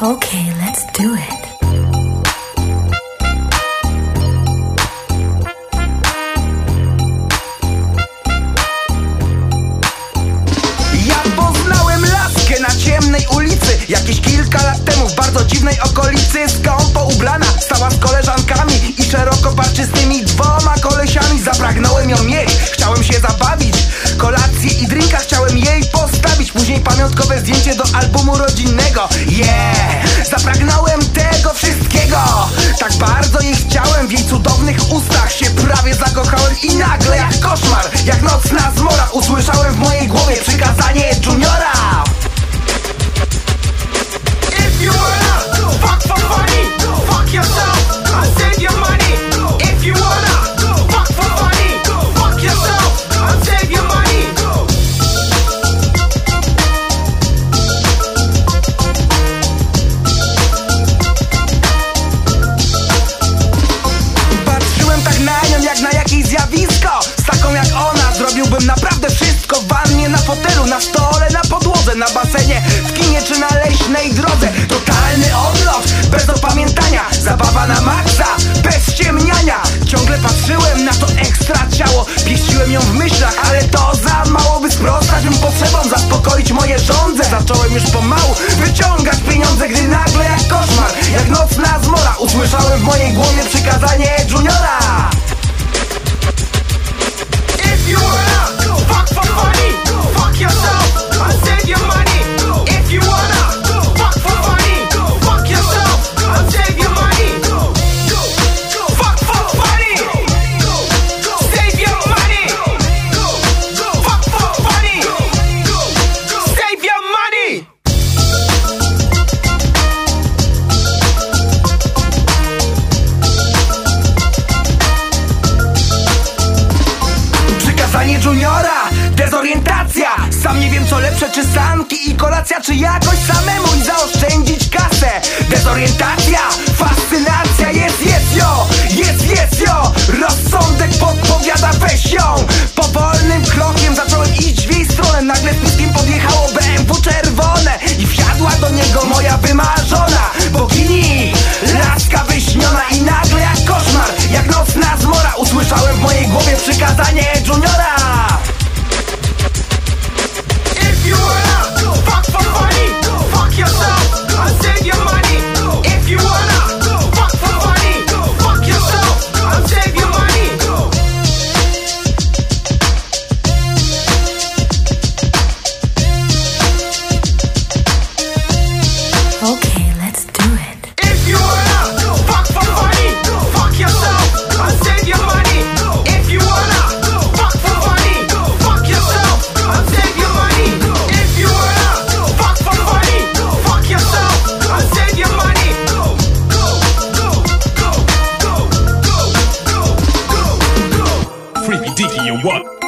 Okay, let's do it. Ja poznałem laskę na ciemnej ulicy. Jakieś kilka lat temu w bardzo dziwnej okolicy. Skąpo ubrana, stała z koleżankami I szeroko parczystymi dwoma kolesiami. Zapragnąłem ją mieć, chciałem się zabawić. Kolację i drinka chciałem jej postawić. Później pamiątkowe zdjęcie do albumu rodzinnego. Yeah, czy na leśnej drodze Totalny odlot, bez opamiętania Zabawa na maksa, bez ciemniania. Ciągle patrzyłem na to ekstra ciało Pieściłem ją w myślach, ale to za mało By sprostać mym potrzebom, zaspokoić moje żądze Zacząłem już pomału wyciągać pieniądze Gdy nagle jak koszmar, jak nocna zmora Usłyszałem w mojej głowie przykazanie Juniora. If Sam nie wiem co lepsze, czy sanki i kolacja Czy jakoś samemu i zaoszczędzić kasę. Dezorientacja, fascynacja Jest, jest jo, jest, jest jo. Rozsądek podpowiada weź ją. Powolnym krokiem zacząłem iść w jej stronę. Nagle z podjechało BMW czerwone I wsiadła do niego moja wymarzona Bogini, laska wyśniona I nagle jak koszmar, jak nocna zmora. Usłyszałem w mojej głowie przykazanie what?